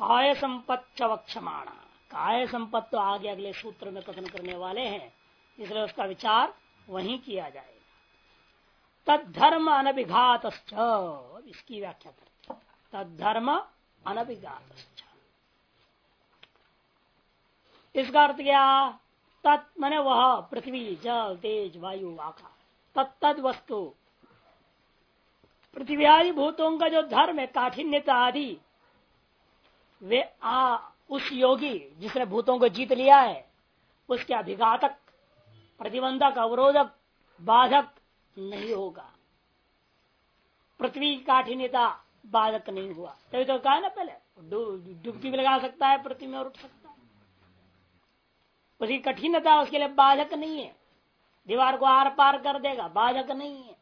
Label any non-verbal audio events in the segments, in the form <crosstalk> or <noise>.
काय संपत्त वक्षमाणा काय संपत्त तो आगे अगले सूत्र में कथन करने वाले हैं। इसलिए उसका विचार वहीं किया जाएगा। तद्धर्म अनभिघात इसकी व्याख्या करते तद्धर्म अनभिघात इसका अर्थ क्या? तत् मने वह, पृथ्वी, जल, तेज, वायु आका तत्त वस्तु। पृथ्वी आदि भूतों का जो धर्म है, काठिन्यता आदि वे आ, उस योगी जिसने भूतों को जीत लिया है, उसके अभिघातक प्रतिबंधक, अवरोधक, बाधक नहीं होगा। पृथ्वी की काठिन्यता बाधक नहीं हुआ। तभी तो कहा ना पहले डुबकी भी लगा सकता है, पृथ्वी में और उठ सकता है। उसकी कठिनता उसके लिए बाधक नहीं है। दीवार को आर पार कर देगा, बाधक नहीं है।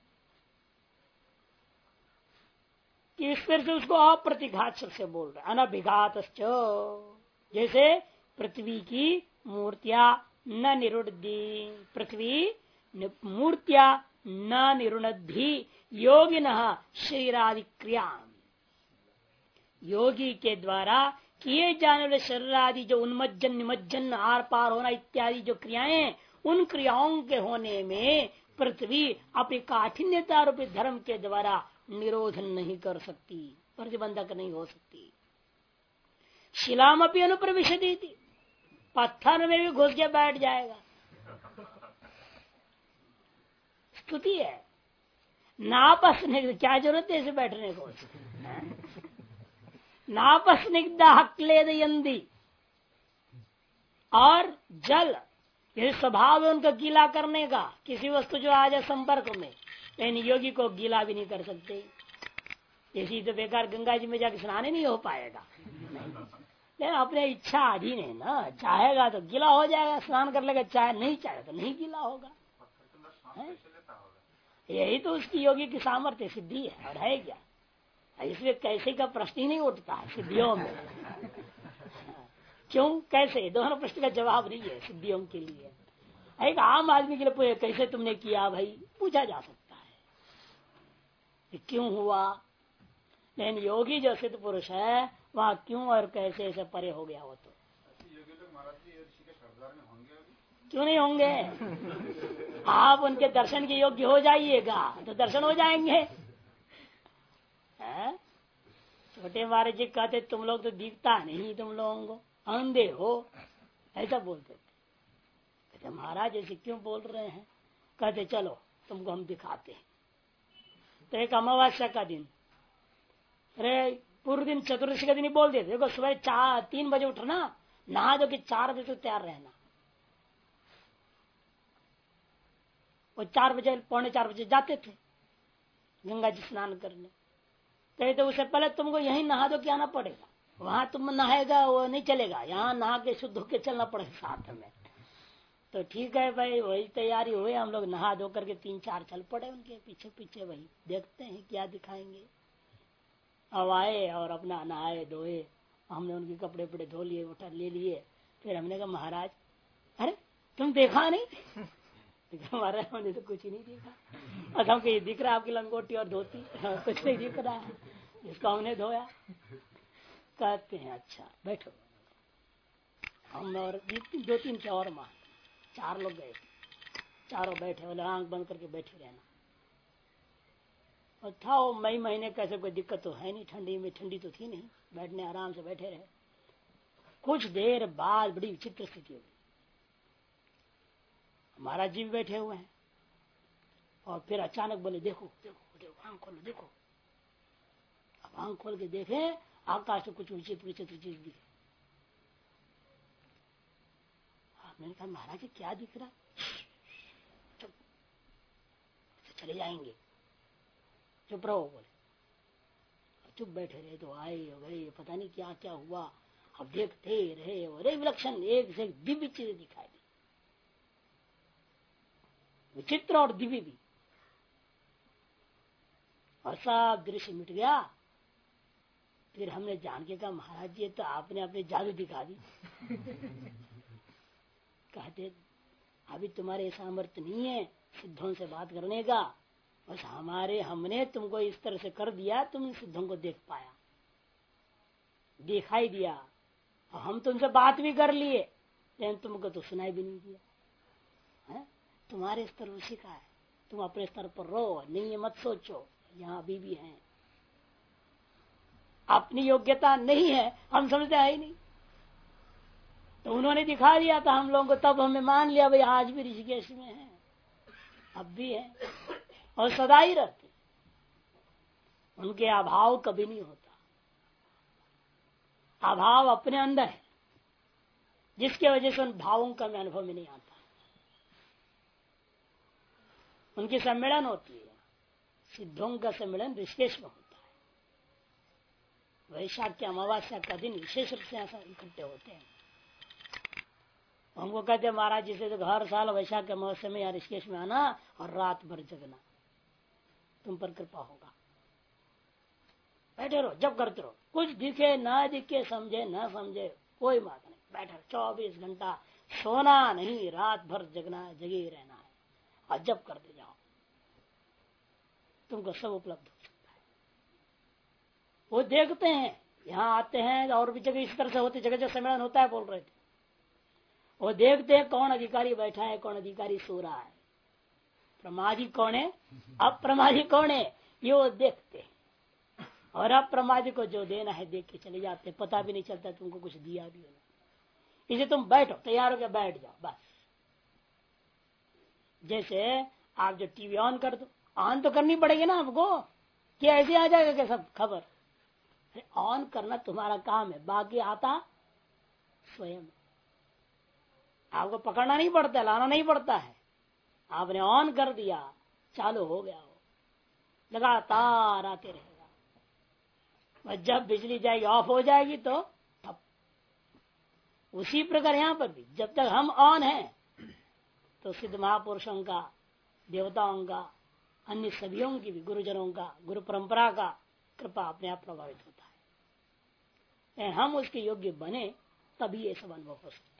तरह से उसको अप्रतिघात से बोल रहे अनभिघात जैसे पृथ्वी की मूर्तियाँ न निरुद्धि पृथ्वी मूर्तिया न निरुणद्धि योगी न शरीरादि क्रिया योगी के द्वारा किए जाने वाले शरीर आदि जो उन्मज्जन, निमज्जन आर पार होना इत्यादि जो क्रियाएँ, उन क्रियाओं के होने में पृथ्वी अपनी काठिन्यता रूपी धर्म के द्वारा निरोध नहीं कर सकती, प्रतिबंधक नहीं हो सकती। शिलाम अपनी अनुप्रविश दी थी पत्थर में भी घुस के बैठ जाएगा। स्तुति है। नापस क्या ज़रूरत है इसे बैठने को? नापस हकले और जल यदि स्वभाव है उनका गीला करने का, किसी वस्तु जो आ जाए संपर्क में। लेकिन योगी को गीला भी नहीं कर सकते। ऐसी तो बेकार गंगा जी में जाकर स्नान ही नहीं हो पाएगा। लेकिन अपने इच्छा अधीन है ना। चाहेगा तो गीला हो जाएगा, स्नान कर लेगा। चाहे नहीं चाहे तो नहीं गीला होगा। यही तो उसकी योगी की सामर्थ्य सिद्धि है, और है क्या? इसलिए कैसे का प्रश्न ही नहीं उठता है सिद्धियों में। क्यों? कैसे? दोनों प्रश्न का जवाब नहीं है सिद्धियों के लिए। एक आम आदमी के लिए कैसे तुमने किया भाई? पूछा जा सकता क्यों हुआ? लेकिन योगी जो सिद्ध पुरुष है, वहाँ क्यों और कैसे ऐसे परे हो गया वो तो? क्यों नहीं होंगे? आप उनके दर्शन के योग्य हो जाइएगा तो दर्शन हो जाएँगे। छोटे महाराज जी कहते, तुम लोग तो दिखता नहीं, तुम लोगों को। अंधे हो। ऐसा बोलते कहते, महाराज, ऐसे क्यों बोल रहे हैं? कहते, चलो, तुमको हम दिखाते हैं। तो एक अमावस्या का दिन अरे पूर्व दिन चतुर्दशी का दिन ही बोल देते देखो सुबह चार तीन बजे उठना नहा दो कि चार बजे तक तैयार रहना वो चार बजे पौने चार बजे जाते थे गंगा जी स्नान करने कहे तो उससे पहले तुमको यही नहा दो के आना पड़ेगा वहाँ तुम नहाएगा वो नहीं चलेगा यहाँ नहा के शुद्ध होकर चलना पड़ेगा साथ में तो ठीक है भाई, वही तैयारी हुई, हम लोग नहा धो करके तीन चार चल पड़े उनके पीछे पीछे वही देखते हैं क्या दिखाएँगे। अब आए और अपना नहाए धोए, हमने उनके कपड़े वपड़े धो लिए, उठा ले लिए। फिर हमने कहा, महाराज, अरे, तुम देखा नहीं? <laughs> हमारा हमने तो कुछ ही नहीं देखा। और हमको ये दिख रहा है आपकी लंगोटी और धोती, <laughs> कुछ नहीं दिख रहा है जिसको हमने धोया। कहते हैं अच्छा बैठो। हम और दो तीन के और माँ चार लोग गए। चारों बैठे बोले आँख बंद करके बैठे रहना। और था वो मई महीने कैसे कोई दिक्कत तो है नहीं, ठंडी में ठंडी तो थी नहीं, बैठने आराम से बैठे रहे। कुछ देर बाद बड़ी विचित्र स्थिति होगी महाराज जी भी बैठे हुए हैं। और फिर अचानक बोले, देखो देखो देखो, आँख खोलो, देखो। अब आँख खोल के देखे, आकाश से कुछ विचित्र विचित्र चीज़ दिखे। मैंने कहा महाराज क्या दिख रहा? चुप तो चले जाएँगे। चुप रहो बोले। चुप बैठे रहे तो आए गए, पता नहीं क्या क्या हुआ। अब देखते रहे एक विलक्षण, एक से एक दिव्य चीज़ें दिखाई दी। विचित्र और दिव्य भी। और सब दृश्य मिट गया। फिर हमने जान के कहा, महाराज जी तो आपने अपने जादू दिखा दी। कहते अभी तुम्हारे सामर्थ्य नहीं है सिद्धों से बात करने का। बस हमारे, हमने तुमको इस तरह से कर दिया, तुम सिद्धों को देख पाया। दिखाई दिया। और हम तुमसे बात भी कर लिए, लेकिन तुमको तो सुनाई भी नहीं दिया। है? तुम्हारे स्तर उसी का है। तुम अपने स्तर पर रो, नहीं, मत सोचो। यहाँ अभी भी है। अपनी योग्यता नहीं है, हम समझते है ही नहीं। तो उन्होंने दिखा दिया था हम लोगों को, तब हमें मान लिया, भाई आज भी ऋषिकेश में है, अब भी है। और सदा ही रहते उनके अभाव कभी नहीं होता। अभाव अपने अंदर है, जिसके वजह से उन भावों का मैं अनुभव में नहीं आता। उनकी सम्मेलन होती है, सिद्धों का सम्मेलन ऋषिकेश में होता है। वैशाख के अमावस्या का दिन विशेष रूप से ऐसा इकट्ठे होते हैं। हमको कहते महाराज जिसे तो हर साल वैशाख के अमावस्या में या ऋषिकेश में आना और रात भर जगना। तुम पर कृपा होगा। बैठे रहो, जब करते रहो। कुछ दिखे, ना दिखे, समझे, ना समझे, कोई बात नहीं। बैठे चौबीस घंटा सोना नहीं, रात भर जगना, जगे रहना है। और जब करते जाओ, तुमको सब उपलब्ध हो सकता है। वो देखते हैं, यहाँ आते हैं और भी जगह इस तरह से होती, जगह जगह सम्मेलन होता है, बोल रहे थे। वो देखते हैं कौन अधिकारी बैठा है, कौन अधिकारी सो रहा है। प्रमादी कौन है? अप्रमादी कौन है? ये वो देखते हैं। और अप्रमादी को जो देना है, देख के चले जाते पता भी नहीं चलता तुमको कुछ दिया भी होना इसे तुम बैठो, तैयार होकर बैठ जाओ, बस। जैसे आप जो टीवी ऑन कर दो, ऑन तो करनी पड़ेगी ना आपको। क्या ऐसे आ जाएगा क्या सब खबर? ऑन करना तुम्हारा काम है, बाकी आता स्वयं। आपको पकड़ना नहीं पड़ता, लाना नहीं पड़ता है। आपने ऑन कर दिया, चालू हो गया वो। लगातार आते रहेगा। जब बिजली जाएगी ऑफ़ हो जाएगी तो ठप। उसी प्रकार यहाँ पर भी, जब तक हम ऑन हैं तो सिद्ध महापुरुषों का, देवताओं का, अन्य सभीयों की भी, गुरुजनों का, गुरु परंपरा का कृपा अपने आप प्रभावित होता है। हम उसके योग्य बने, तभी ये सब अनुभव हो सकते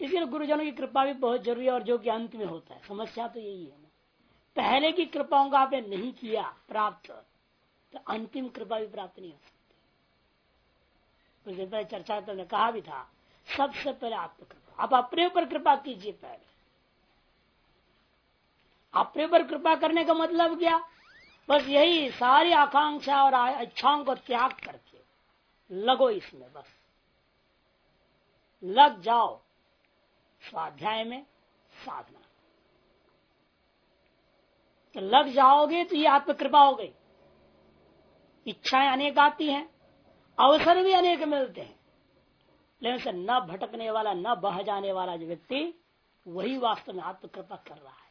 इसलिए गुरुजनों की कृपा भी बहुत ज़रूरी है और जो कि अंत में होता है। समस्या तो यही है ना। पहले की कृपाओं का आपने नहीं किया, प्राप्त तो अंतिम कृपा भी प्राप्त नहीं हो सकती। दिन पहले चर्चा तो कहा भी था, सबसे पहले आत्मकृपा। आप अपने ऊपर कृपा कीजिए पहले। अपने ऊपर कृपा करने का मतलब क्या? बस यही सारी आकांक्षा और इच्छाओं को त्याग करके लगो इसमें बस। लग जाओ। स्वाध्याय में साधना। तो लग जाओगे तो ये आत्म कृपा हो गई। इच्छाएँ अनेक आती हैं, अवसर भी अनेक मिलते हैं। लेकिन से न भटकने वाला, न बह जाने वाला जो व्यक्ति, वही वास्तव में आत्मकृपा कर रहा है।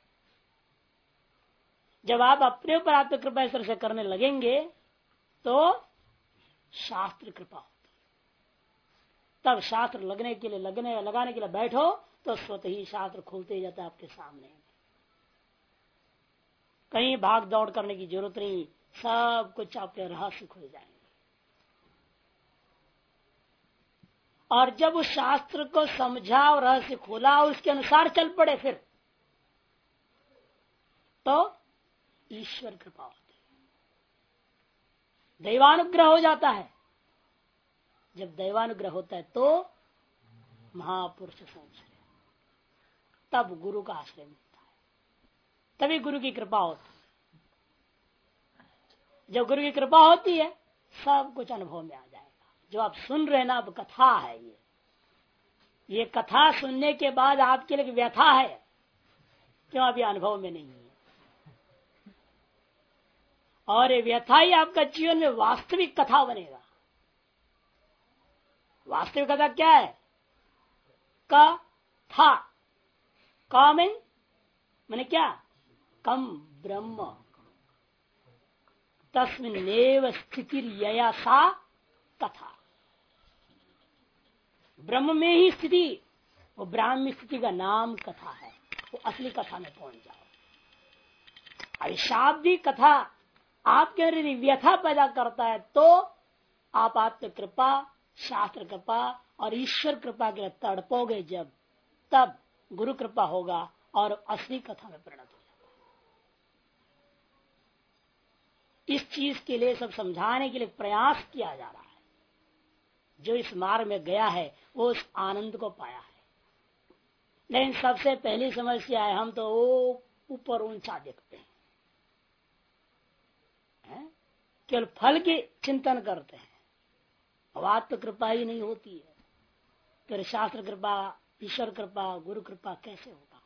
जब आप अपने ऊपर आत्मकृपा इस तरह से करने लगेंगे तो शास्त्र कृपा होती तब शास्त्र लगने के लिए, लगने, लगाने के लिए बैठो तो स्वतः ही शास्त्र खुलते जाता है आपके सामने। कहीं भाग दौड़ करने की ज़रूरत नहीं, सब कुछ आपके रहस्य खुल जाएँगे। और जब उस शास्त्र को समझा और रहस्य खोला, उसके अनुसार चल पड़े फिर। तो ईश्वर कृपा होती है। दैवानुग्रह हो जाता है। जब दैवानुग्रह होता है तो महापुरुष संश्रय तब गुरु का आश्रय मिलता है। तभी गुरु की कृपा होती है। जब गुरु की कृपा होती है, सब कुछ अनुभव में आ जाएगा। जो आप सुन रहे ना, अब कथा है ये। ये कथा सुनने के बाद आपके लिए व्यथा है, क्यों अभी अनुभव में नहीं है? और ये व्यथा ही आपका जीवन में वास्तविक कथा बनेगा। वास्तविक कथा क्या है? का था कॉमिन? मैंने क्या? कम ब्रह्म। तस्मिन स्थिति यया सा कथा ब्रह्म में ही स्थिति, वो ब्राह्मी स्थिति का नाम कथा है। वो असली कथा में पहुँच जाओ। अभी शाब्दिक कथा आपके अंदर व्यथा पैदा करता है तो आप आत्म कृपा, शास्त्र कृपा और ईश्वर कृपा के तड़पोगे जब, तब गुरु कृपा होगा और असली कथा में परिणत हो जाता इस चीज़ के लिए सब समझाने के लिए प्रयास किया जा रहा है। जो इस मार्ग में गया है, वो उस आनंद को पाया है। लेकिन सबसे पहली समस्या है, हम तो ऊपर ऊँचा देखते हैं। है? केवल फल के चिंतन करते हैं। अब तो कृपा ही नहीं होती है। फिर शास्त्र कृपा ईश्वर कृपा, गुरु कृपा कैसे होगा?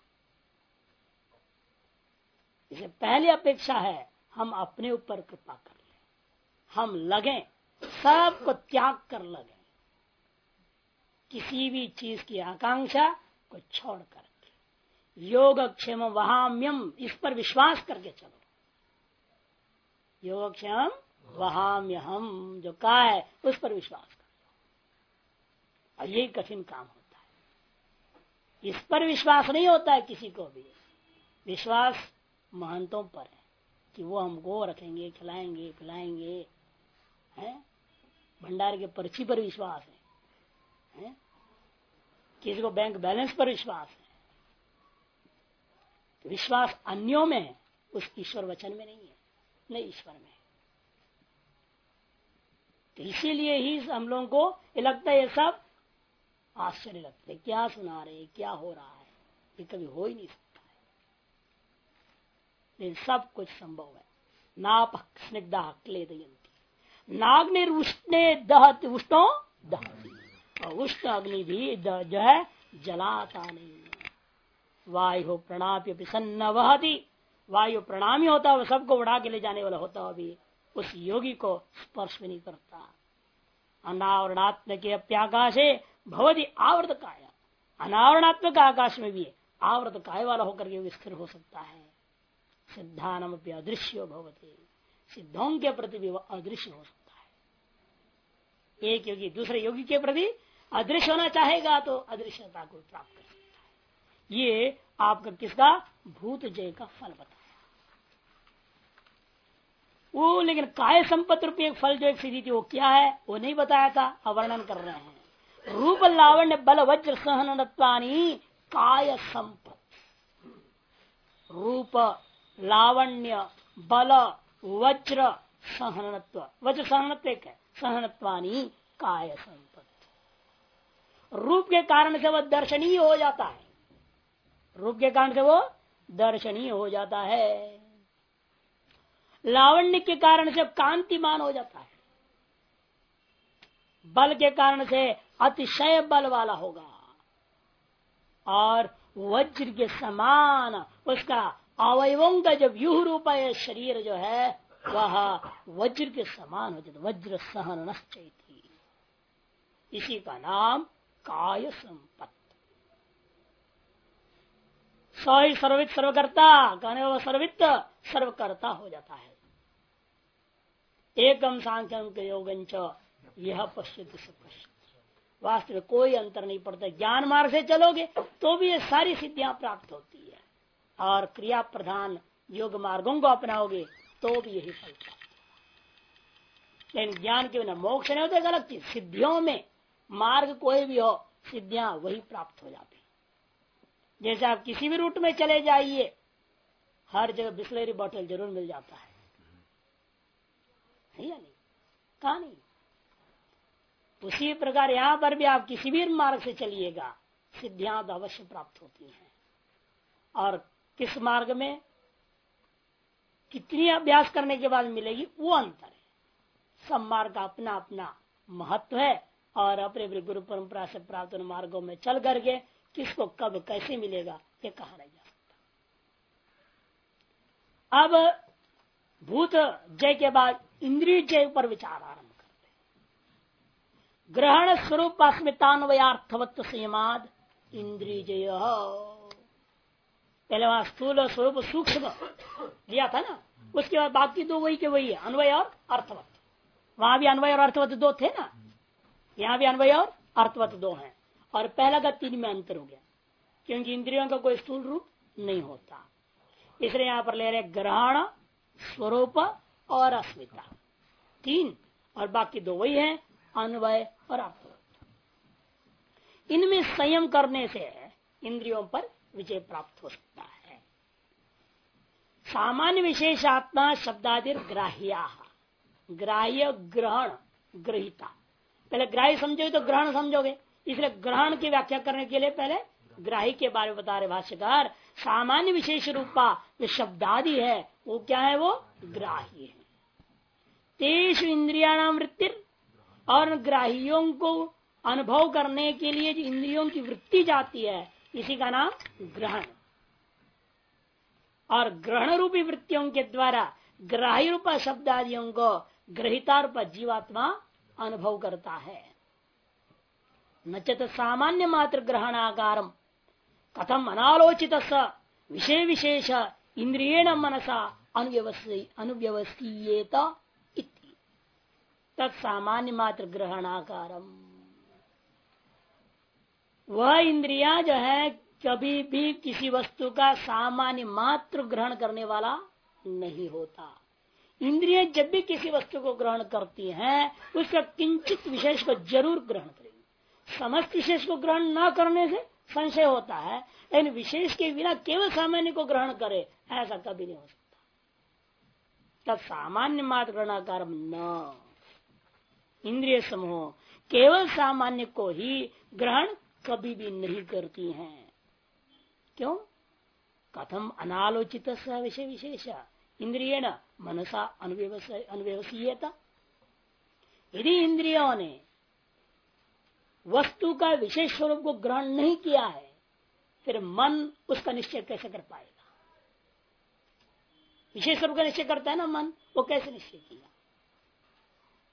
इसे पहली अपेक्षा है, हम अपने ऊपर कृपा कर ले। हम लगे, सबको त्याग कर लगे। किसी भी चीज़ की आकांक्षा को छोड़ करके योग क्षेम वहाम्यम, इस पर विश्वास करके चलो। योगक्षेम वहाम्य हम जो कहा है, उस पर विश्वास कर और यही कठिन काम है। इस पर विश्वास नहीं होता है किसी को भी। विश्वास महंतों पर है कि वो हमको रखेंगे खिलाएँगे पिलाएँगे है? भंडार के पर्ची पर विश्वास है, है? किसी को बैंक बैलेंस पर विश्वास है। तो विश्वास अन्यों में है उस ईश्वर वचन में नहीं है नहीं ईश्वर में। तो इसीलिए ही हम लोगों को लगता है ये सब आश्चर्य लगते है, क्या सुना रहे क्या हो रहा है? ये कभी हो ही नहीं सकता है। लेकिन सब कुछ संभव है। नाप स्निग्धा क्ले दयंती। नाग्निरुष्णे दहत उष्णो दहती। और उष्ण अग्नि भी जो है, जलाता नहीं वायु प्रणाप्य प्रसन्न वहती। वायु प्रणामी होता है सबको उड़ा के ले जाने वाला होता है अभी उस योगी को स्पर्श भी नहीं करता। अनावरणात्म के अप्याकाशे भवती आवृत काय अनावरणात्मक आकाश में भी आवृत काय वाला होकर के स्थिर हो सकता है। सिद्धानम अदृश्य भवती। सिद्धों के प्रति भी वह अदृश्य हो सकता है। एक योगी दूसरे योगी के प्रति अदृश्य होना चाहेगा तो अदृश्यता को प्राप्त कर सकता है। ये आपका किसका? भूत जय का फल बताया। वो लेकिन काय संपत्ति रूपी एक फल जो एक सीधी थी, वो क्या है? वो नहीं बताया था। अवर्णन कर रहे हैं। रूप लावण्य बल वज्र सहन काय संपत्ति रूप लावण्य बल वज्र सहनत्व वज्र सहनत्व एक है। सहनत्वानी काय संपत्ति रूप के कारण से वह दर्शनीय हो जाता है। रूप के कारण से वो दर्शनीय हो जाता है। लावण्य के कारण से कांतिमान हो जाता है। बल के कारण से अतिशय बल वाला होगा। और वज्र के समान उसका अवयवों का जो व्यूह रूप शरीर जो है, वह वज्र के समान हो जाता, वज्र सहन नश्चैती। इसी का नाम काय संपत्ति। सही सर्वित सर्वकर्ता, कहने वो सर्वित सर्वकर्ता हो जाता है। एकम सांख्यम के योग यह पश्चित वास्तव में कोई अंतर नहीं पड़ता। ज्ञान मार्ग से चलोगे तो भी ये सारी सिद्धियाँ प्राप्त होती है। और क्रिया प्रधान योग मार्गों को अपनाओगे तो भी यही फल लेकिन ज्ञान के बिना मोक्ष नहीं होता अलग चीज़। सिद्धियों में मार्ग कोई भी हो, सिद्धियाँ वही प्राप्त हो जाती जैसे आप किसी भी रूट में चले जाइए, हर जगह बिस्लरी बॉटल ज़रूर मिल जाता है। या नहीं? कहा नहीं उसी प्रकार यहाँ पर भी आप किसी भी मार्ग से चलिएगा, सिद्धियाँ तो अवश्य प्राप्त होती हैं। और किस मार्ग में कितनी अभ्यास करने के बाद मिलेगी, वो अंतर है। सब मार्ग का अपना अपना महत्व है, और अपने अपने गुरु परंपरा से प्राप्त मार्गों में चल करके किसको कब कैसे मिलेगा, ये कहा नहीं जा सकता। अब भूत जय के बाद इंद्रिय जय पर विचार आरंभ। ग्रहण स्वरूप अस्मितान्वयार्थवत्व संयमाद इंद्रिय जय पहले वहाँ स्थूल स्वरूप सूक्ष्म लिया था ना, उसके बाद बाकी दो वही के वही है, अन्वय और अर्थवत। वहाँ भी अन्वय और अर्थवत दो थे ना, यहाँ भी अन्वय और अर्थवत दो हैं। और पहला का तीन में अंतर हो गया, क्योंकि इंद्रियों का कोई स्थूल रूप नहीं होता। इसलिए यहाँ पर ले रहे ग्रहण, स्वरूप और अस्मिता। तीन, और बाकी दो वही है अन्वय और अर्थवत इनमें संयम करने से इंद्रियों पर विजय प्राप्त हो सकता है। सामान्य विशेष आत्मा शब्दादिर ग्राह्या ग्राह्य ग्रहण, ग्रहिता। पहले ग्राही समझोगे तो ग्रहण समझोगे। इसलिए ग्रहण की व्याख्या करने के लिए पहले ग्राही के बारे में बता रहे भाष्यकार, सामान्य विशेष रूपा जो शब्दादि है, वो क्या है वो ग्राही है। तेज इंद्रिया नाम वृत्ति और ग्राहियों को अनुभव करने के लिए जो इंद्रियों की वृत्ति जाती है, इसी का नाम ग्रहण। और ग्रहण रूपी वृत्तियों के द्वारा ग्राही रूप शब्द आदियों को ग्रहिता रूप जीवात्मा अनुभव करता है। न चत सामान्य मात्र ग्रहणाकार कथम अनालोचित विषय विशेष इंद्रियण मनसा अनुव्यवस्थीयेत। तत्सामान्य मात्र ग्रहण ग्रहणाकारम। वह इंद्रिया जो है, कभी भी किसी वस्तु का सामान्य मात्र ग्रहण करने वाला नहीं होता। इंद्रिय जब भी किसी वस्तु को ग्रहण करती हैं, उसका किंचित विशेष को ज़रूर ग्रहण करेगी। समस्त विशेष को ग्रहण न करने से संशय होता है, लेकिन विशेष के बिना केवल सामान्य को ग्रहण करे, ऐसा कभी नहीं हो सकता। तब सामान्य मात्र ग्रहणाकार न। इंद्रिय समूह केवल सामान्य को ही ग्रहण कभी भी नहीं करती हैं। क्यों? कथम अनालोचित विषय विशेष। इंद्रिय न मनसा अनुव्यवसीयता। यदि इंद्रियों ने वस्तु का विशेष स्वरूप को ग्रहण नहीं किया है, फिर मन उसका निश्चय कैसे कर पाएगा? विशेष स्वरूप का निश्चय करता है ना मन, वो कैसे निश्चय किया?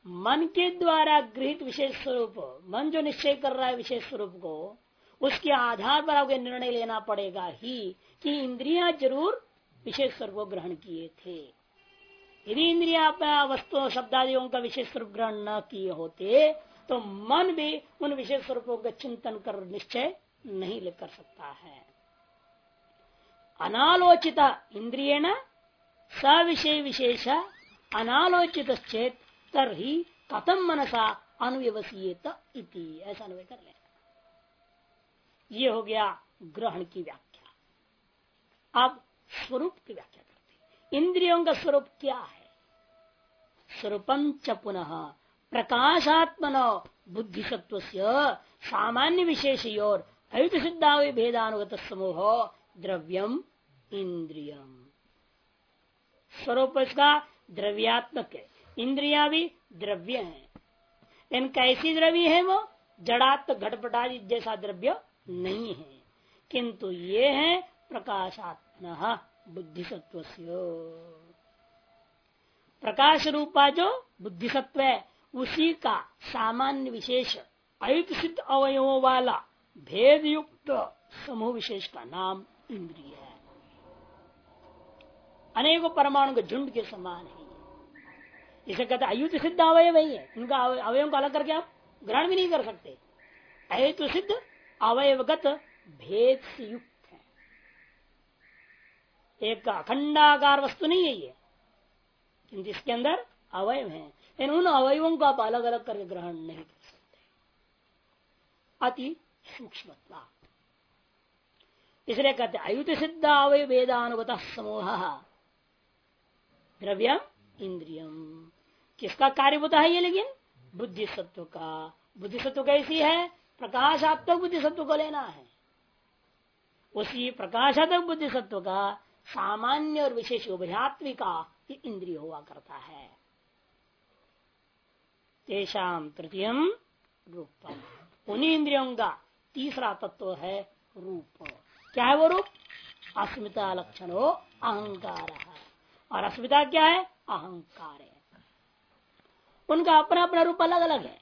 मन के द्वारा गृहित विशेष स्वरूप, मन जो निश्चय कर रहा है विशेष स्वरूप को, उसके आधार पर आपको निर्णय लेना पड़ेगा ही कि इंद्रियाँ ज़रूर विशेष स्वरूप ग्रहण किए थे। यदि इंद्रिया वस्तु शब्दादियों का विशेष स्वरूप ग्रहण न किए होते तो मन भी उन विशेष स्वरूपों का चिंतन कर निश्चय नहीं कर सकता है। अनालोचित इंद्रिय न सविषय विशेष अनालोचित चेत तरही कथम मनसा अनुव्यवसीयत इति, ऐसा अनुय कर लेना ये हो गया ग्रहण की व्याख्या। अब स्वरूप की व्याख्या करते इंद्रियों का स्वरूप क्या है? स्वरूपम च पुनः प्रकाशात्मन बुद्धि सत्व सामान्य विशेष और अयुत सिद्धावे भेदानुगत समूह द्रव्यम इंद्रियम। स्वरूप इसका द्रव्यात्मक है। इंद्रिया भी द्रव्य है। लेकिन कैसी द्रव्य है वो? जड़ात्म घटपटादी जैसा द्रव्य नहीं है। किंतु ये है प्रकाशात्म बुद्धि सत्व प्रकाश रूपा जो बुद्धि सत्व है, उसी का सामान्य विशेष अयुत सिद्ध अवयवों वाला भेद युक्त समूह विशेष का नाम इंद्रिय है। अनेकों परमाणु के झुंड के समान है। इसे कहते अयुत सिद्ध अवय वही है। उनका अवयव को अलग करके आप ग्रहण भी नहीं कर सकते। अयुत सिद्ध अवयवगत भेद से युक्त है। एक अखंडाकार वस्तु नहीं है ये। किंतु इसके अंदर अवयव है। लेकिन उन अवयवों को आप अलग अलग करके ग्रहण नहीं कर सकते। अति सूक्ष्म इसलिए कहते अयुत सिद्ध अवय वेदानुगत समूह। द्रव्यम, इंद्रियम। किसका कार्य होता है ये लेकिन? बुद्धि सत्व का। बुद्धि सत्व कैसी है? प्रकाशात्मक बुद्धि सत्व को लेना है। उसी प्रकाशात्मक बुद्धि सत्व का सामान्य और विशेष उभयात्मिका इंद्रिय हुआ करता है। तेषाम तृतीय रूपम। उन्हीं इंद्रियों का तीसरा तत्व है रूप। क्या है वो रूप? अस्मिता लक्षण हो अहंकार। और अस्मिता क्या है? अहंकार है। उनका अपना अपना रूप अलग अलग है।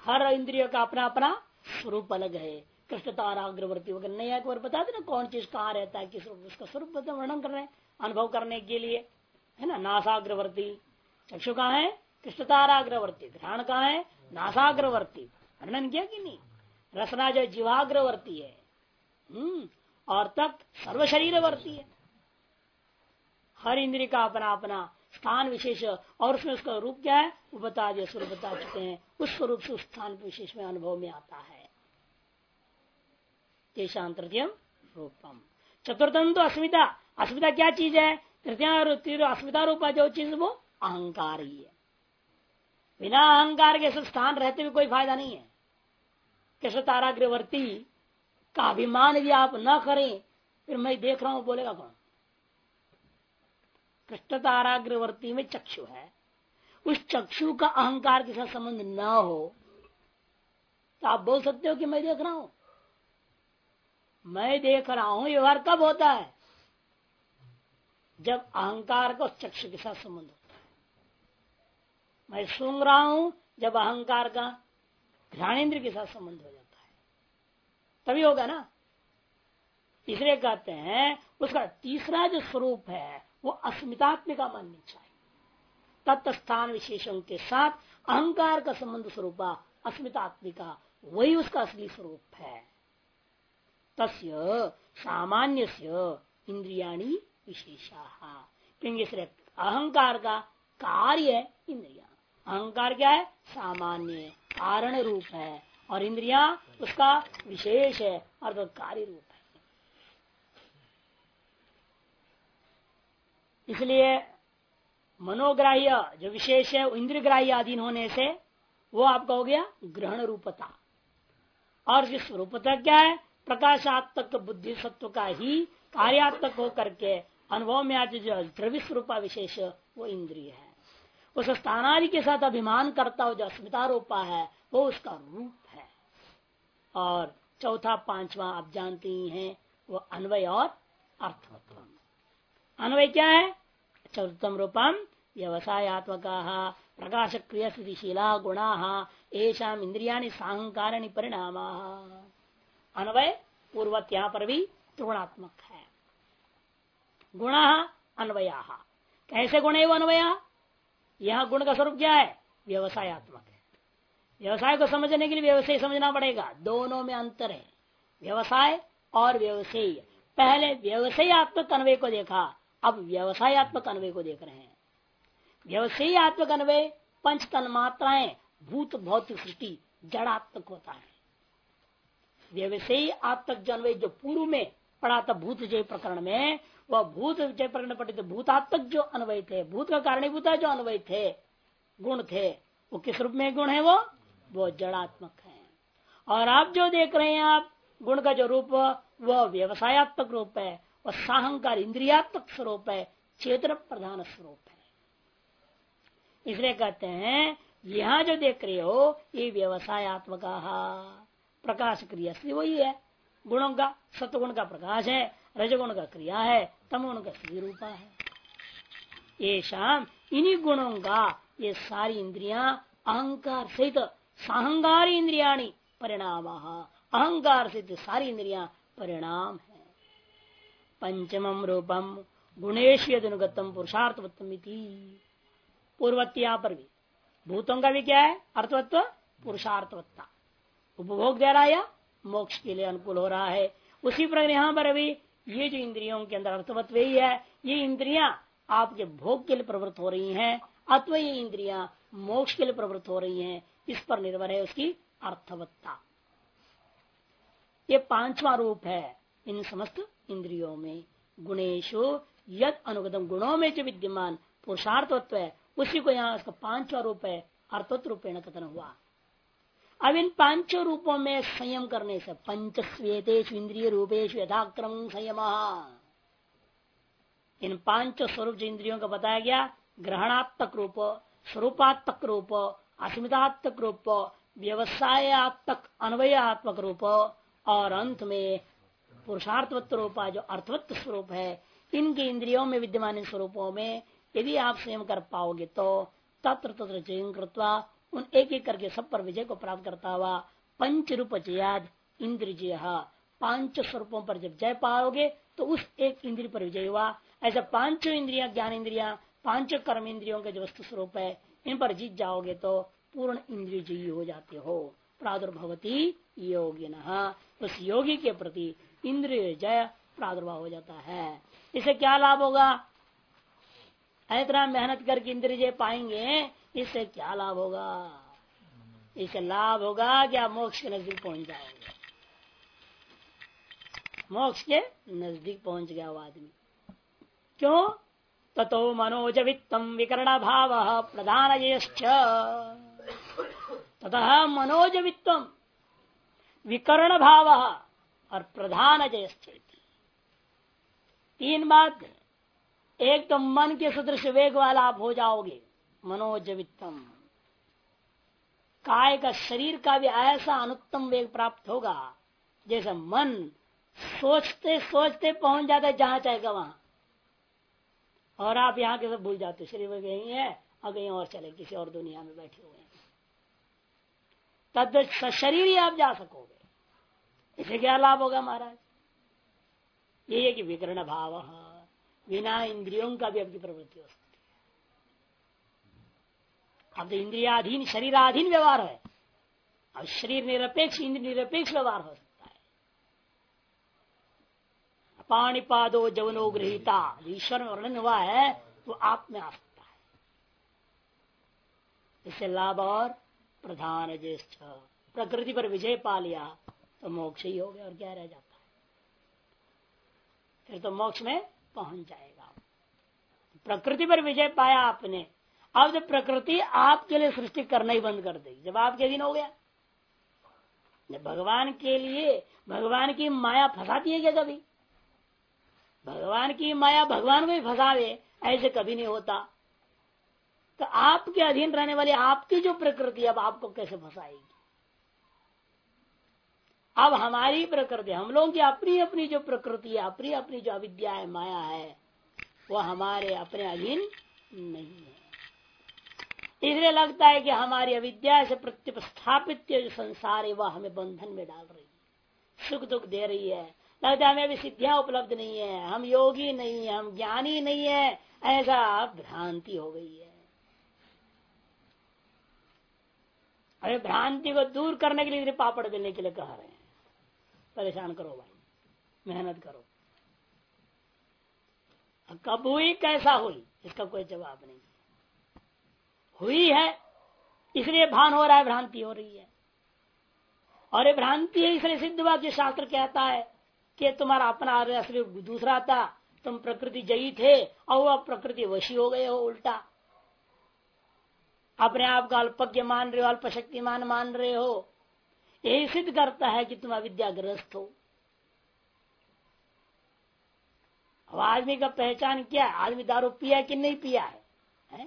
हर इंद्रिय का अपना अपना स्वरूप अलग है। कृष्ण ताराग्रवर्ती वगैरह नहीं एक बार बताते ना कौन चीज़ कहाँ रहता है, किस उसका स्वरूप वर्णन कर रहे हैं, अनुभव करने के लिए। है ना? नासाग्रवर्ती। चक्षु कहा है? कृष्ण ताराग्रवर्ती ध्यान कहाँ है? नासाग्रवर्ती। वर्णन किया कि नहीं? रसना जो जीवाग्रवर्ती है हम्म और तक सर्व शरीरवर्ती है। हर इंद्रिय का अपना अपना स्थान विशेष, और उसमें उसका रूप क्या है? वो बता दिया स्वरूप बता चुके हैं। उस स्वरूप से उस स्थान विशेष में अनुभव में आता है। तृतीयम रूपम। चतुर्थम तो अस्मिता। अस्मिता क्या चीज़ है? तृतीय अस्मिता रूपा जो चीज़ वो अहंकार ही। है बिना अहंकार के स्थान रहते हुए कोई फ़ायदा नहीं है। कृष्ण ताराग्रवर्ती का अभिमान यदि आप न करें, फिर मैं देख रहा हूँ, बोलेगा कौन? कृष्ण ताराग्रवर्ती में चक्षु है। उस चक्षु का अहंकार के साथ संबंध न हो तो आप बोल सकते हो कि मैं देख रहा हूँ? मैं देख रहा हूँ व्यवहार कब होता है? जब अहंकार का चक्षु के साथ संबंध होता है। मैं सुन रहा हूँ, जब अहंकार का घ्राणेन्द्र के साथ संबंध हो जाता है। तभी होगा ना? इसलिए कहते हैं, उसका तीसरा जो स्वरूप है वो अस्मितात्मिका माननी चाहिए। तत्स्थान विशेषों के साथ अहंकार का संबंध स्वरूप अस्मितात्मिका, वही उसका असली स्वरूप है। तस्य सामान्य इंद्रियाणी विशेषा। क्योंकि सिर्फ़ अहंकार का कार्य है इंद्रिया। अहंकार क्या है? सामान्य कारण रूप है। और इंद्रिया उसका विशेष है और कार्य रूप है। इसलिए मनोग्राह्य जो विशेष है इंद्र ग्राह्य अधीन होने से वो आपका हो गया ग्रहण रूपता। और जिस रूपता क्या है, प्रकाशात्मक बुद्धि सत्व का ही कार्यात्मक होकर के अनुभव में आज जो द्रव्य स्वरूपा विशेष, वो इंद्रिय है। उस स्थानादि के साथ अभिमान करता हो जो अस्मिता रूपा है, वो उसका रूप है। और चौथा, पांचवा आप जानते ही हैं, वो अन्वय और अर्थवत्व अन्वय क्या है? चतुर्थम रूपम व्यवसायत्मक प्रकाश क्रिया स्थितिशीला गुणा ऐसा इंद्रिया साहंकार परिणाम। अन्वय पूर्वत यहाँ पर भी त्रिगुणात्मक है। गुणा अन्वया। कैसे गुण है वो अन्वया? यह गुण का स्वरूप क्या है? व्यवसायत्मक है। व्यवसाय को समझने के लिए व्यवसाय समझना पड़ेगा। दोनों में अंतर है। व्यवसाय और व्यवसाय पहले व्यवसायत्मक अन्वय को देखा अब व्यवसायत्मक अन्वय को देख रहे हैं। व्यवसायत्मक अन्वय, पंच तन मात्राएँ भूत भौतिक सृष्टि, जड़ात्मक होता है। व्यवसायी आत्मक जो अन्वय जो पूर्व में पढ़ा था भूत जय प्रकरण में, वह भूत जय प्रकरण पढ़े थे भूतात्मक जो अन्वय थे, भूत का कारणीभूत जो अन्वय थे, गुण थे। वो किस रूप में गुण है वो? वो जड़ात्मक है। और आप जो देख रहे हैं आप, गुण का जो रूप, वह व्यवसायत्मक रूप है। वह साहंकार इंद्रियात्मक स्वरूप है, चेतन प्रधान स्वरूप है। इसलिए कहते हैं, यहाँ जो देख रहे हो, ये व्यवसायत्मक, प्रकाश क्रिया से वही है। गुणों का, सत्गुण का प्रकाश है, रजगुण का क्रिया है, तमगुण का स्त्री रूपा है। ये शाम, इन्हीं गुणों का, ये सारी इंद्रिया अहंकार सहित, साहंगार इंद्रिया परिणाम, अहंकार सहित सारी इंद्रिया परिणाम है। पंचम रूपम गुणेश यदनुगतम पुरुषार्थवत्तम पूर्वत्व यहाँ पर भी भूतों का भी क्या है? अर्थवत्व, पुरुषार्थवत्ता। उपभोग दे रहा है मोक्ष के लिए अनुकूल हो रहा है। उसी प्रकार यहाँ पर अभी ये जो इंद्रियों के अंदर अर्थवत्व ही है, ये इंद्रिया आपके भोग के लिए प्रवृत्त हो रही हैं, अथवा ये इंद्रिया मोक्ष के लिए प्रवृत्त हो रही हैं, इस पर निर्भर है उसकी अर्थवत्ता। ये पांचवा रूप है। इन समस्त इंद्रियों में, गुणेशु, यद अनुगतम गुणों में जो विद्यमान पुरुषार्थत्व है, उसी को यहाँ उसका पांचवा रूप है अर्थवत्व रूपेण कथन हुआ। अब इन पाँचों रूपों में संयम करने से पंच स्वेतेश इंद्रिय रूपेश यथाक्रम संयम। इन पाँच स्वरूप इंद्रियों का बताया गया, ग्रहणात्मक रूप, स्वरूपात्मक रूप, अस्मितात्मक रूप, व्यवसायत्मक, अन्वयात्मक रूप, और अंत में पुरुषार्थवत्व रूप जो अर्थवत्व स्वरूप है, इनके इंद्रियों में विद्यमान स्वरूपों में यदि आप स्वयं कर पाओगे तो तत्र तत्र चयन कृत्वा उन एक एक करके सब पर विजय को प्राप्त करता हुआ पंच रूप जयाद इंद्र पाँच स्वरूपों पर जब जय पाओगे तो उस एक इंद्रिय पर विजय हुआ। ऐसा पाँचों इंद्रिया, ज्ञान इंद्रिया, पाँच कर्म इंद्रियों के जो वस्तु स्वरूप है, इन पर जीत जाओगे तो पूर्ण इंद्रिय जयी हो जाते हो। प्रादुर्भवती योगी उस योगी के प्रति इंद्रिय जय प्रादुर्भाव हो जाता है। इसे क्या लाभ होगा? इतना मेहनत करके इंद्रिय जय पाएँगे, इससे क्या लाभ होगा? इससे लाभ होगा कि आप मोक्ष के नज़दीक पहुँच जाएँगे मोक्ष के नज़दीक पहुँच गया वो आदमी। क्यों? ततो मनोज वित्तम विकरण भाव प्रधान ततः मनोज वित्तम विकर्ण भाव और प्रधान जयश्चेती तीन बात, एक तो मन के सदृश वेग वाला आप हो जाओगे मनोज वित्तम काय का शरीर का भी ऐसा अनुत्तम वेग प्राप्त होगा, जैसे मन सोचते सोचते पहुँच जाता है, जहाँ चाहेगा वहाँ। और आप यहाँ के सब भूल जाते शरीर में यही है, और कहीं और चले, किसी और दुनिया में बैठे हुए हैं। तद शरीर ही आप जा सकोगे। इसे क्या लाभ होगा महाराज? ये है कि विकर्ण भाव बिना इंद्रियों का भी आपकी प्रवृत्ति हो सकती है। अब तो इंद्रियाधीन, शरीराधीन व्यवहार है। अब शरीर निरपेक्ष, इंद्र निरपेक्ष व्यवहार हो सकता है। पाणीपादो जवनो गृहिता। ईश्वर वर्णन हुआ है तो आप में आ सकता है। इससे लाभ और प्रधान ज्येष्ठ। प्रकृति पर विजय पा लिया। तो मोक्ष ही हो गया और क्या रह जाता है? फिर तो मोक्ष में पहुँच जाएगा। प्रकृति पर विजय पाया आपने। अब जब प्रकृति आपके लिए सृष्टि करना ही बंद कर देगी। जब आपके दिन हो गया। जब भगवान के लिए, भगवान की माया फंसाती है क्या कभी? भगवान की माया भगवान को ही फंसावे, ऐसे कभी नहीं होता। तो आपके अधीन रहने वाली आपकी जो प्रकृति अब आपको कैसे फंसाएगी? अब हमारी प्रकृति, हम लोगों की अपनी अपनी जो प्रकृति है अपनी अपनी जो अविद्या है, माया है, वो हमारे अपने अधीन नहीं है। इसलिए लगता है कि हमारी अविद्या से प्रतिस्थापित जो संसार है, वह हमें बंधन में डाल रही है। सुख दुख दे रही है। लगता है हमें अभी सिद्धियाँ उपलब्ध नहीं है, हम योगी नहीं है, हम ज्ञानी नहीं है, ऐसा भ्रांति हो गई है। अरे भ्रांति को दूर करने के लिए पापड़ देने के लिए कह रहे हैं। परेशान करो भाई। मेहनत करो। कब हुई, कैसा हुई, इसका कोई जवाब नहीं। हुई है, इसलिए भान हो रहा है, भ्रांति हो रही है। और ये भ्रांति है, इसलिए सिद्ध वाक्य शास्त्र कहता है कि तुम्हारा अपना असली दूसरा था, तुम प्रकृति जयी थे, और वह प्रकृति वशी हो गए हो उल्टा। अपने आप को अल्पज्ञ मान रहे हो अल्प शक्तिमान मान रहे हो यही सिद्ध करता है कि तुम अविद्याग्रस्त हो। अब आदमी का पहचान क्या है? आदमी दारू पिया कि नहीं पिया है, है?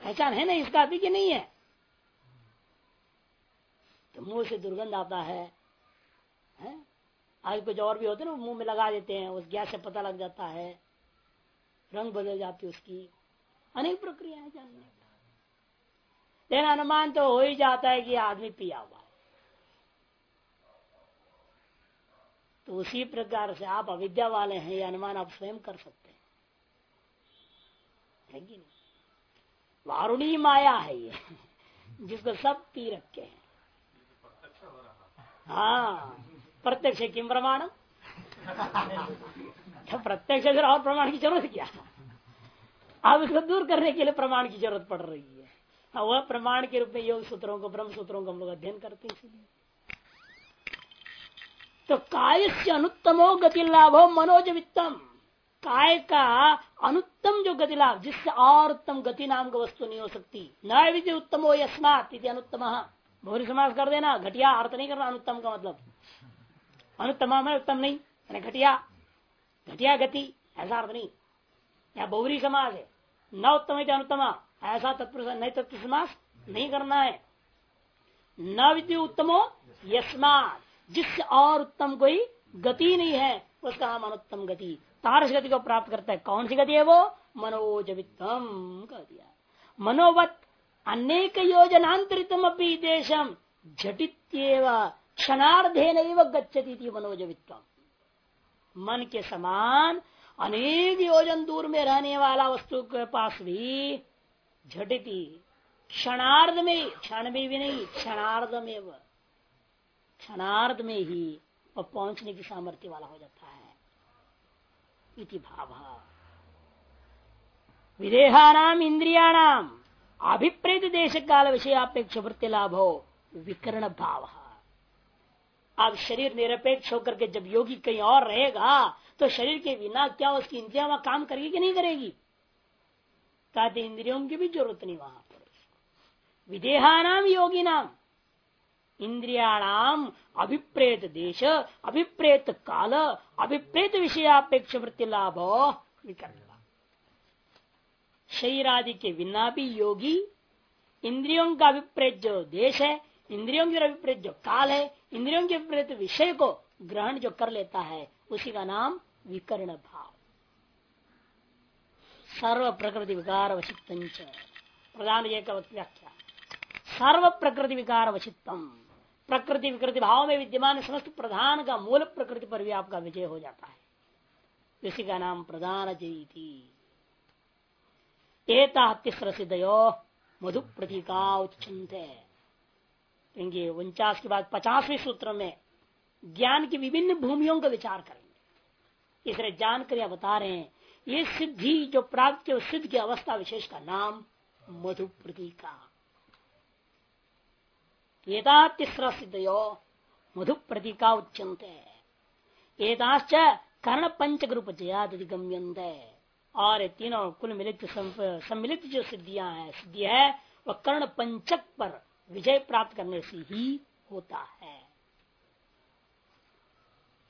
पहचान है ना इसका भी कि नहीं है? तो मुँह से दुर्गंध आता है, है? आज कुछ और भी होते ना मुँह में लगा देते हैं उस गैस से पता लग जाता है। रंग बदल जाती है उसकी। अनेक प्रक्रिया है जानने लेकिन अनुमान तो हो ही जाता है कि आदमी पिया हुआ तो उसी प्रकार से आप अविद्या वाले हैं, ये अनुमान आप स्वयं कर सकते हैं। है वारुणी माया है ये, जिसको सब पी रखे हैं। हाँ प्रत्यक्ष किम प्रमाण? प्रत्यक्ष और प्रमाण की ज़रूरत क्या? अब इसको दूर करने के लिए प्रमाण की ज़रूरत पड़ रही हाँ। वह प्रमाण के रूप में योग सूत्रों को, ब्रह्म सूत्रों को हम लोग अध्ययन करते हैं इसीलिए। तो काय से अनुत्तमो गति लाभो मनोज वित्तम काय का अनुत्तम जो गति लाभ जिससे और उत्तम गति नाम का वस्तु नहीं हो सकती। न विधि उत्तम हो यस्मात अनुत्तम। भूरी समाज कर देना, घटिया अर्थ नहीं करना अनुत्तम का मतलब। अनुत्तम में उत्तम नहीं घटिया। घटिया गति, ऐसा अर्थ नहीं। या बहुरी समाज है। न उत्तम है अनुत्तमा। ऐसा तत्पुरुष नहीं तत्पुरुष समास नहीं करना है। न विद्यु उत्तमो, यस्मात। जिससे और उत्तम कोई गति नहीं है, उसका नाम अनुत्तम गति। तारस गति को प्राप्त करता है। कौन सी गति है वो? मनोजवित्तम कह दिया। मनोवत अनेक योजनांतरितम अपनी देशम झटित क्षणार्धे नहीं गच्छती मनोजवित्तम। मन के समान अनेक योजन दूर में रहने वाला वस्तु के पास भी झटिति। क्षणार्ध में क्षण में भी नहीं क्षणार्ध में क्षणार्ध में ही वह पहुँचने की सामर्थ्य वाला हो जाता है। इति भाव। विदेहानाम, इंद्रियाणाम, अभिप्रेत देश काल विषय अपेक्ष वृत्ति लाभ हो विकर्ण भाव। अब शरीर निरपेक्ष होकर के जब योगी कहीं और रहेगा तो शरीर के बिना क्या उसकी इंद्रिया काम करेगी कि नहीं करेगी? कहते इंद्रियों की भी ज़रूरत नहीं वहाँ पर विदेहानाम योगी नाम इंद्रियाणाम अभिप्रेत देश, अभिप्रेत काल, अभिप्रेत विषयापेक्ष वृत्ति लाभ विकर्ण। शरीर आदि के बिना भी योगी इंद्रियों का अभिप्रेत जो देश है इंद्रियों के अभिप्रेत जो काल है इंद्रियों के विपरीत विषय को ग्रहण जो कर लेता है, उसी का नाम विकर्ण भाव सर्व प्रकृति विकार वशित प्रधान एक व्याख्या। सर्व प्रकृति विकार वशितम प्रकृति विकृति भाव में विद्यमान समस्त प्रधान का मूल प्रकृति पर भी आपका विजय हो जाता है। इसी का नाम प्रधान जयती। एता तिस्र सिद्धयो मधु प्रतीका उच्चते क्योंकि उनचास के बाद पचासवें सूत्र में ज्ञान की विभिन्न भूमियों का विचार करेंगे। इसलिए जानकर बता रहे हैं ये सिद्धि जो प्राप्त है सिद्ध की अवस्था विशेष का नाम मधु प्रतीका तीसरा सिद्धयो मधु प्रतीका उच्चनते एताश्च कर्ण पंच ग्रुप जयादिगम्यंत और तीनों कुल मिलित सम्मिलित जो सिद्धियाँ हैं, सिद्धि है, वह कर्ण पंचक पर विजय प्राप्त करने से ही होता है।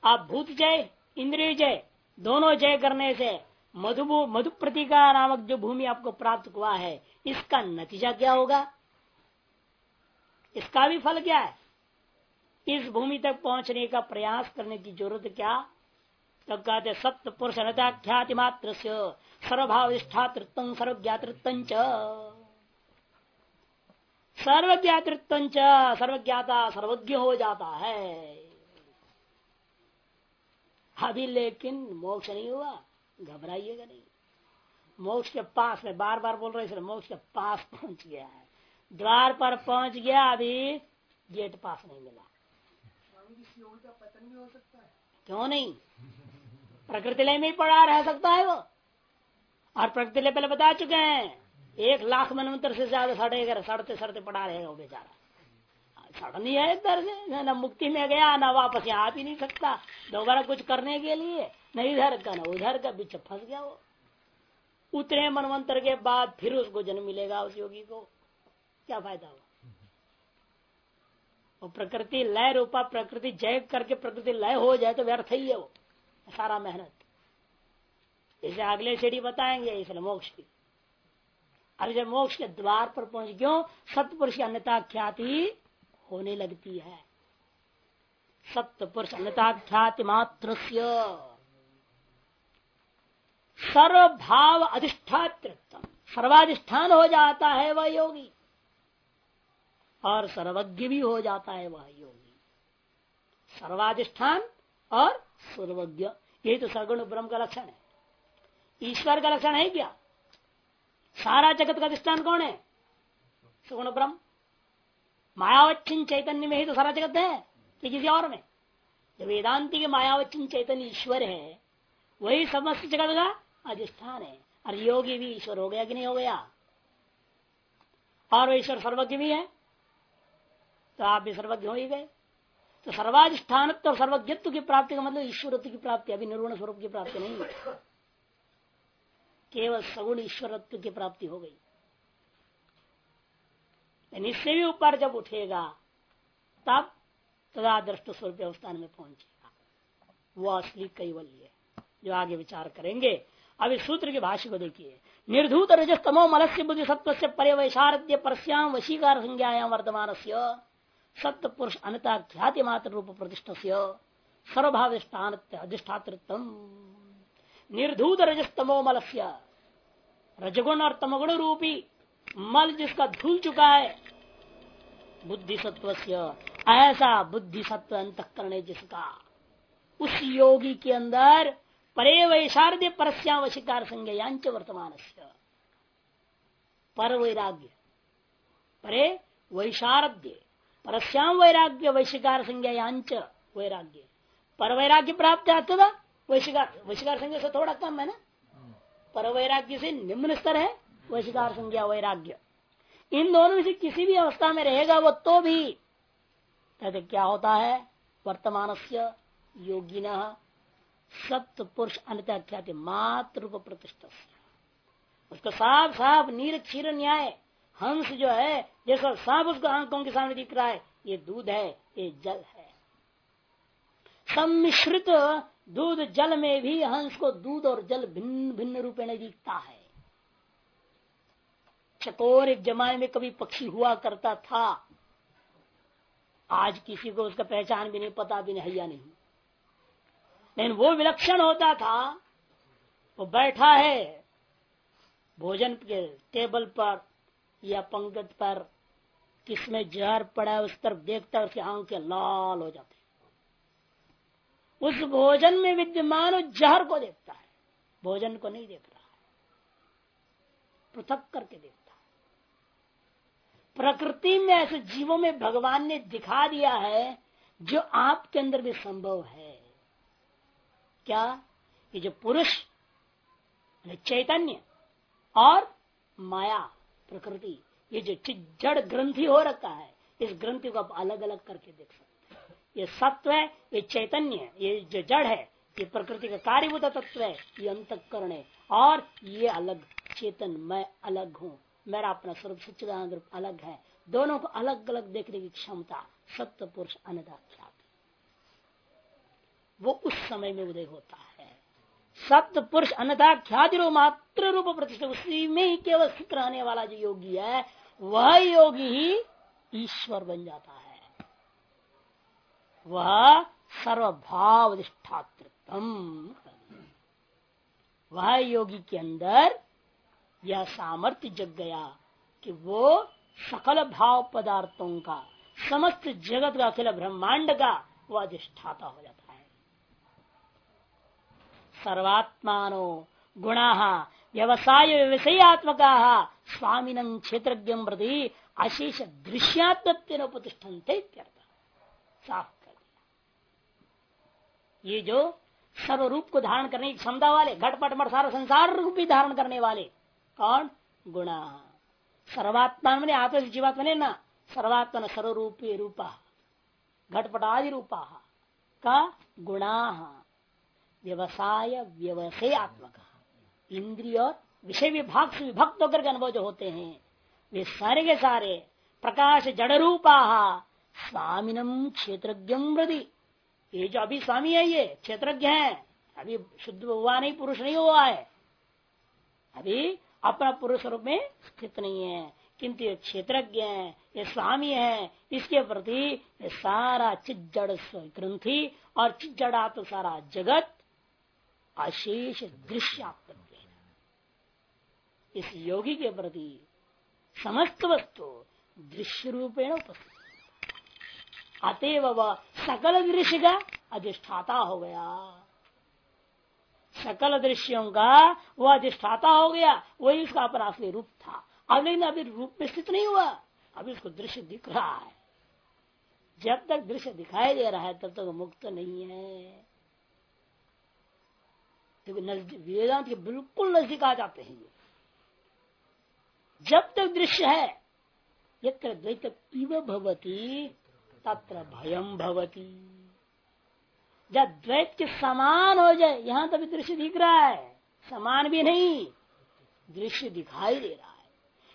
आप भूत जय, इंद्रिय जय, दोनों जय करने से मधु मधु प्रतिका नामक जो भूमि आपको प्राप्त हुआ है, इसका नतीजा क्या होगा? इसका भी फल क्या है? इस भूमि तक पहुँचने का प्रयास करने की ज़रूरत क्या? तो कहते सत्य पुरुष ख्याति मात्र सर्वभाविष्ठातृत्व सर्वज्ञातृत्व सर्वज्ञातृत्व सर्वज्ञाता सर्वज्ञ हो जाता है। अभी लेकिन मोक्ष नहीं हुआ। घबराइएगा नहीं। मोक्ष के पास में बार बार बोल रहे इसलिए मोक्ष के पास पहुँच गया है। द्वार पर पहुँच गया अभी गेट पास नहीं मिला। क्यों नहीं? प्रकृति लय में ही पड़ा रह सकता है वो। और प्रकृति लय पहले बता चुके हैं एक लाख मनवंतर से ज़्यादा सड़ेगा सड़ते सड़ते पड़ा रहेगा वो बेचारा। सड़ नहीं है इधर से। न मुक्ति में गया, न वापस यहाँ आ भी नहीं सकता। दोबारा कुछ करने के लिए, न इधर का, न उधर का, बीच फंस गया वो। उतने मनवंतर के बाद फिर उसको जन्म मिलेगा उस योगी को। क्या फ़ायदा हुआ? वो प्रकृति लय रूपा, प्रकृति जय करके प्रकृति लय हो जाए तो व्यर्थ ही है वो। सारा मेहनत। इसे अगले सीढ़ी बताएँगे, इसलिए मोक्ष की। अरे जब मोक्ष के द्वार पर पहुँच क्यों सत्पुरुष अन्यता ख्याति होने लगती है। सत्पुरुष अन्यता ख्याति मात्र सर्वभाव अधिष्ठातृत्व। सर्वाधिष्ठान हो जाता है वह योगी। और सर्वज्ञ भी हो जाता है वह योगी। सर्वाधिष्ठान और सर्वज्ञ। यही तो सगुण ब्रह्म का लक्षण है। ईश्वर का लक्षण है क्या? सारा जगत का अधिष्ठान कौन है? सगुण ब्रह्म। मायावच्छिन चैतन्य में ही तो सारा जगत है, कि किसी और में। जब वेदांति के मायावच्छिन चैतन्य ईश्वर है, वही समस्त जगत का अधिष्ठान है। और योगी भी ईश्वर हो गया कि नहीं हो गया? और ईश्वर सर्वज्ञ भी है तो आप भी सर्वज्ञ हो ही गए। तो सर्वाधिष्ठान और सर्वज्ञत्व की प्राप्ति का मतलब ईश्वरत्व की प्राप्ति, अभी निर्वण स्वरूप की प्राप्ति नहीं केवल सगुण ईश्वरत्व की प्राप्ति हो गई। इससे भी ऊपर जब उठेगा, तब तदा दृष्ट स्वरूप अवस्थान में पहुंचेगा। वो असली कैवल्य जो आगे विचार करेंगे। अब इस सूत्र के भाष्य को देखिए। निर्धूत रजस्तमो मलस्य बुद्धि सत्व से परिवैशारद्य परस्याम वशीकार संज्ञाया वर्तमान से सत्य पुरुष अनता ख्याति मात्र रूप प्रतिष्ठ से सर्वभाविष्ठान अधिष्ठातृत्व निर्धूत रजस्तमो मलस्य रजगुण और तमगुण रूपी मल जिसका धुल चुका है बुद्धि सत्व ऐसा बुद्धि सत्व अंतकरण जिसका। उस योगी के अंदर परे वैशार्य परस्यावशिकार संज्ञाच वर्तमान से पर वैराग्य। परे वैशारद्य परस्याम वैराग्य वैशिकार संज्ञाच वैराग्य। पर वैराग्य प्राप्त आता वैशिकार वैशिकार संज्ञा से थोड़ा कम है ना? पर वैराग्य से निम्न स्तर है वैशिकार संज्ञा वैराग्य। इन दोनों में से किसी भी अवस्था में रहेगा वो तो भी। कहते, क्या होता है? वर्तमान से योगी सत्य पुरुष अन्य मात्र रूप प्रतिष्ठा उसको साफ़ साफ़ नीर क्षीर न्याय, हंस जो है जैसा साफ़ उसको आँखों के सामने दिख रहा है, ये दूध है, ये जल है। सम्मिश्रित दूध जल में भी हंस को दूध और जल भिन्न भिन्न रूपे दिखता है। चकोर एक जमाने में कभी पक्षी हुआ करता था। आज किसी को उसका पहचान भी नहीं, पता भी नहीं या नहीं। लेकिन वो विलक्षण होता था। वो बैठा है, भोजन के टेबल पर या पंगत पर, किसमें जहर पड़ा है उस तरफ़ देखता उसकी आँखें लाल हो जाती उस भोजन में विद्यमान उस जहर को देखता है, भोजन को नहीं देख रहा है। पृथक करके देखता प्रकृति में ऐसे जीवों में भगवान ने दिखा दिया है, जो आपके अंदर भी संभव है। क्या? ये जो पुरुष चैतन्य और माया, प्रकृति, ये जो जड़ ग्रंथि हो रखा है, इस ग्रंथि को आप अलग अलग करके देख सकते हैं। ये सत्व है, ये चैतन्य है, ये जो जड़ है, ये प्रकृति का कार्यभूत तत्व है, ये अंतकरण है, और ये अलग चेतन मैं अलग हूँ। मेरा अपना स्वरूप सच्चिदानंद रूप अलग है। दोनों को अलग अलग देखने की क्षमता सत्य पुरुष अनदाख्यात वो उस समय में उदय होता है। सत्य पुरुष अन्यथा ख्याति मात्र रूप प्रतिष्ठा उसी में ही केवल स्थित रहने वाला जो योगी है, वह योगी ही ईश्वर बन जाता है। वह सर्वभाव वह योगी के अंदर यह सामर्थ्य जग गया कि वो सकल भाव पदार्थों का, समस्त जगत का अखिल ब्रह्मांड का वह अधिष्ठाता हो जाता है। सर्वात्मानो गुणा, व्यवसाय व्यवसायत्मका स्वामीन क्षेत्र प्रति अशेष दृश्यात्म प्रतिष्ठन साफ़ कर दिया। ये जो सर्व रूप को धारण करने की क्षमता वाले, घटपट मट सारा संसार रूप भी धारण करने वाले कौन? गुणा। सर्वात्मा मैंने आत्म जीवात्मा ने। ना सर्वात्मा सर्वरूपी रूपा। घटपट आदि रूपा। का? गुणा। व्यवसाय व्यवसायत्मक इंद्रिय और विषय विभाग से विभक्त होकर के अनुभव जो होते हैं, वे सारे के सारे प्रकाश जड़ रूपा। स्वामीनम क्षेत्रज्ञ ये जो अभी स्वामी है ये, क्षेत्रज्ञ है। अभी शुद्ध हुआ नहीं, पुरुष नहीं हुआ है। अभी अपना पुरुष रूप में स्थित नहीं है। किंतु ये क्षेत्रज्ञ है, ये स्वामी है, इसके प्रति ये सारा चिज्जड़ ग्रंथि और चिज्जड़ा तो सारा जगत अशेष दृश्यात्म इस योगी के प्रति समस्त वस्तु दृश्य रूपेण उपस्थित अतएव वह सकल दृश्य का अधिष्ठाता हो गया। सकल दृश्यों का वह अधिष्ठाता हो गया, वही उसका अपना असली रूप था। अब लेकिन अभी रूप में स्थित नहीं हुआ, अभी उसको दृश्य दिख रहा है। जब तक दृश्य दिखाई दे रहा है, तब तक मुक्त नहीं है। वेदांत के बिल्कुल नज़दीक आ जाते हैं जब तक दृश्य है, यत्र द्वैत पीव भवती, तत्र भयम भवती। जब द्वैत के समान हो जाए, यहाँ तभी दृश्य दिख रहा है। समान भी नहीं, दृश्य दिखाई दे रहा है।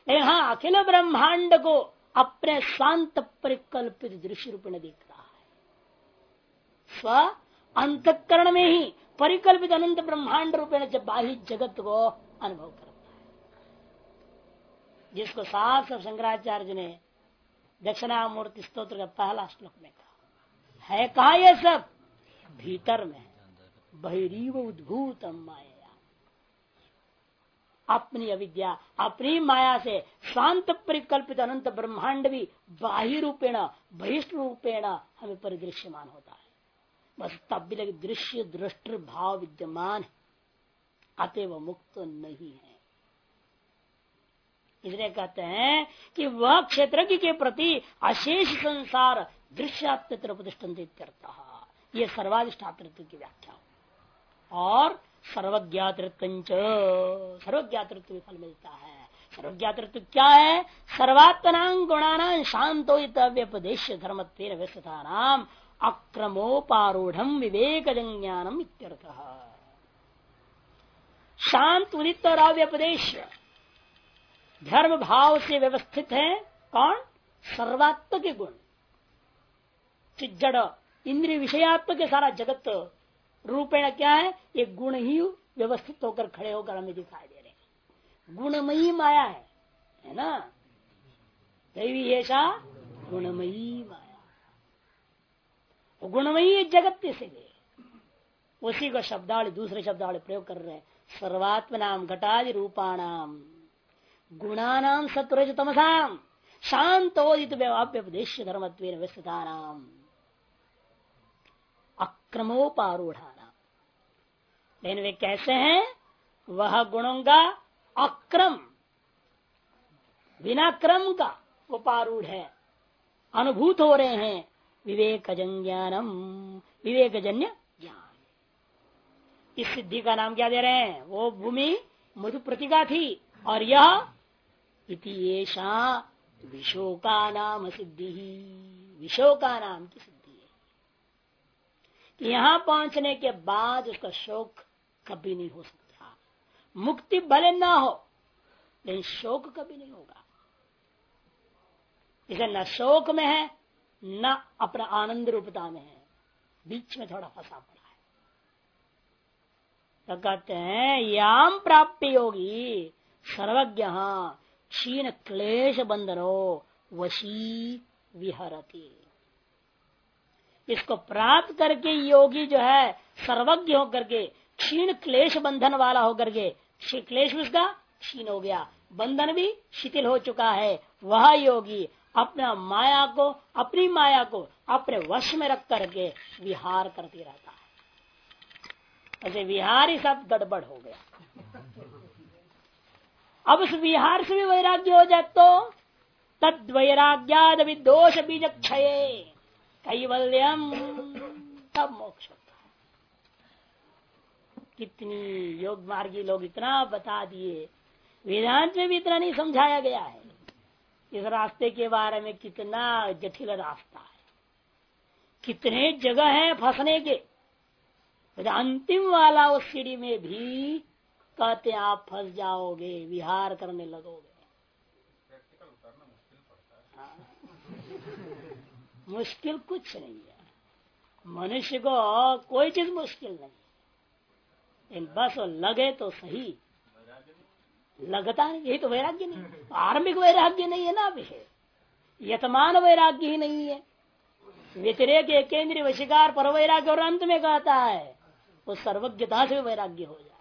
लेकिन हाँ अखिल ब्रह्मांड को अपने शांत परिकल्पित दृश्य रूप में दिख रहा है। स्व अंतकरण में ही परिकल्पित अनंत ब्रह्मांड रूपेण जब बाह्य जगत को अनुभव कर जिसको साफ़ सब शंकराचार्य ने दक्षिणामूर्ति स्त्रोत्र का पहला श्लोक में कहा, है कहा यह सब? भीतर में बहिरीव उद्भूत माया। अपनी अविद्या, अपनी माया से शांत परिकल्पित अनंत ब्रह्मांड भी बाह्य रूपेण बहिष्ठ रूपेण हमें परिदृश्यमान होता है। बस तब भी लगे दृश्य दृष्टि भाव विद्यमान अतएव मुक्त नहीं है। इसलिए कहते हैं कि वह क्षेत्र के प्रति अशेष संसार दृश्यात्म प्रतिष्ठित ये सर्वाधिष्ठातृत्व की व्याख्या हो। और सर्वज्ञातृत्व सर्वज्ञातृत्व भी फल मिलता है। सर्वज्ञातृत्व क्या है? सर्वात्मनांग गुणाना शांतो व्यपदेश धर्म व्यस्तता नाम अक्रमोपारूढ़ विवेक ज्ञानम इत्यर्थ। शांत उदित और अव्यपदेश धर्म भाव से व्यवस्थित है कौन? सर्वात्म के गुण। जड़ इंद्रिय के सारा जगत रूपेण क्या है ये गुण ही व्यवस्थित होकर खड़े होकर हमें दिखाई दे रहे हैं गुणमयी माया है है ना दैवी ऐसा गुणमयी माया गुणमयी जगत से उसी को शब्दावली दूसरे शब्दावली प्रयोग कर रहे हैं सर्वात्म नाम घटादि रूपाणाम गुणानाम सत्वरज तमसाम शांतोदित व्यवाप्यपदेश धर्म व्यस्तता नाम अक्रमोपारूढ़ाना लेकिन वे कैसे हैं? वह गुणों का अक्रम। बिना क्रम का उपारूढ़ है। अनुभूत हो रहे हैं। विवेक ज्ञानम। विवेक जन्य इस सिद्धि का नाम क्या दे रहे हैं? वो भूमि मधु प्रतिका थी। और यह इतिशा विशोका नाम सिद्धि। विशोका नाम की सिद्धि। यहाँ पहुँचने के बाद उसका शोक कभी नहीं हो सकता। मुक्ति भले ना हो, लेकिन शोक कभी नहीं होगा। इसे न शोक में है, न अपना आनंद रूपता में है। बीच में थोड़ा फंसा पड़ा है। तो कहते हैं, याम प्राप्ति योगी, सर्वज्ञ, क्षीण क्लेश बंधनो वशी विहरती। इसको प्राप्त करके योगी जो है, सर्वज्ञ होकर के, क्षीण क्लेश बंधन वाला होकर के क्लेश उसका क्षीण हो गया। बंधन भी शिथिल हो चुका है। वह योगी अपना माया को, अपनी माया को अपने वश में रख करके विहार करते रहता है। ऐसे विहार ही सब गड़बड़ हो गया। अब उस विहार से भी वैराग्य हो जाए तो तद वैराग्याद दोष बीज क्षय कैवल्यम तब मोक्ष होता है। कितनी योग मार्गी लोग इतना बता दिए। वेदांत में भी इतना नहीं समझाया गया है। इस रास्ते के बारे में कितना जटिल रास्ता है। कितने जगह है फंसने के। अंतिम वाला उस सीढ़ी में भी कहते आप फंस जाओगे, विहार करने लगोगे हाँ। मुश्किल कुछ नहीं है। मनुष्य को कोई चीज़ मुश्किल नहीं लेकिन बस लगे तो सही। लगता नहीं, यही तो वैराग्य नहीं। आरंभिक वैराग्य नहीं है ना विषय यतमान वैराग्य ही नहीं है। व्यतिरेक केंद्रीय वशिकार पर वैराग्य और अंत में कहता है, वो सर्वज्ञता से वैराग्य हो जाए।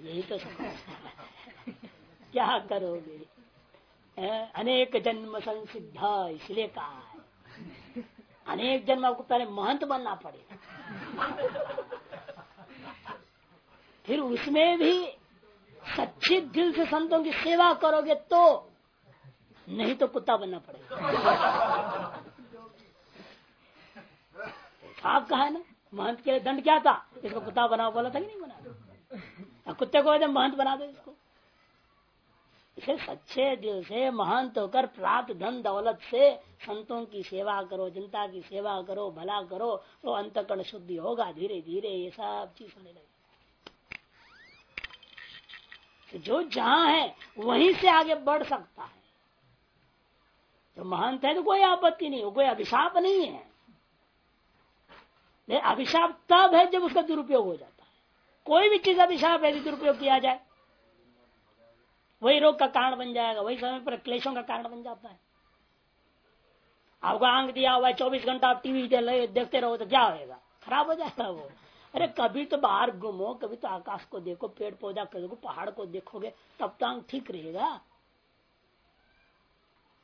यही तो <laughs> क्या करोगे? अनेक जन्म संसिद्ध, इसलिए कहा है। अनेक जन्म आपको पहले महंत बनना पड़ेगा फिर उसमें भी सच्चे दिल से संतों की सेवा करोगे तो नहीं तो कुत्ता बनना पड़ेगा। आप कहा है ना, महंत के लिए दंड क्या था? इसको कुत्ता बनाओ, बोला था कि नहीं बना कुत्ते को महंत बना दो इसको। इसे सच्चे दिल से, महंत होकर प्राप्त धन दौलत से संतों की सेवा करो, जनता की सेवा करो, भला करो तो अंतकरण शुद्धि होगा धीरे धीरे, ये सब चीज़ होने लगे। तो जो जहाँ है, वहीं से आगे बढ़ सकता है। जो महंत है तो कोई आपत्ति नहीं हो कोई अभिशाप नहीं है। अभिशाप तब है जब उसका दुरुपयोग हो जाता है। कोई भी चीज़ अभिशाप यदि दुरुपयोग किया जाए वही रोग का कारण बन जाएगा, वही समय पर क्लेशों का कारण बन जाता है। आपको आँख दिया हुआ है, चौबीस घंटा आप टीवी देखते रहो तो क्या होगा खराब हो जाएगा वो। अरे कभी तो बाहर घूमो, कभी तो आकाश को देखो, पेड़ पौधा को देखो, पहाड़ को देखोगे, तब तो आँख ठीक रहेगा।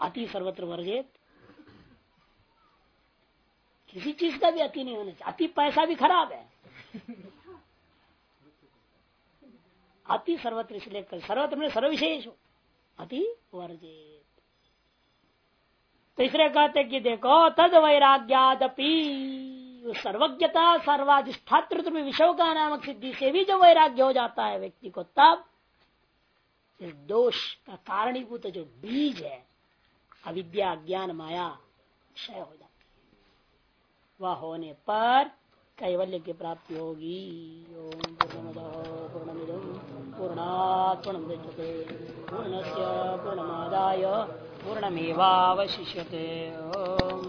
अति सर्वत्र वर्जित। किसी चीज़ का भी अति नहीं होना चाहिए। अति पैसा भी खराब है। अति सर्वत्र, इसलिए सर्वत्र में सर्वविशेष। हो अति वर्जित। तीसरे कहते कि देखो तद वैराग्यादपि सर्वज्ञता, सर्वाधिष्ठातृत्व विषय का नामक सिद्धि से भी जो वैराग्य हो जाता है व्यक्ति को, तब इस दोष का कारणीभूत जो बीज है, अविद्या ज्ञान माया, क्षय हो जाता वह होने पर कैवल्य की प्राप्ति होगी। ओम पूर्ण पूर्णमिदम पूर्णात् विद्यते। पूर्णस्य पूर्णमादाय पूर्णमेवावशिष्यते। ओम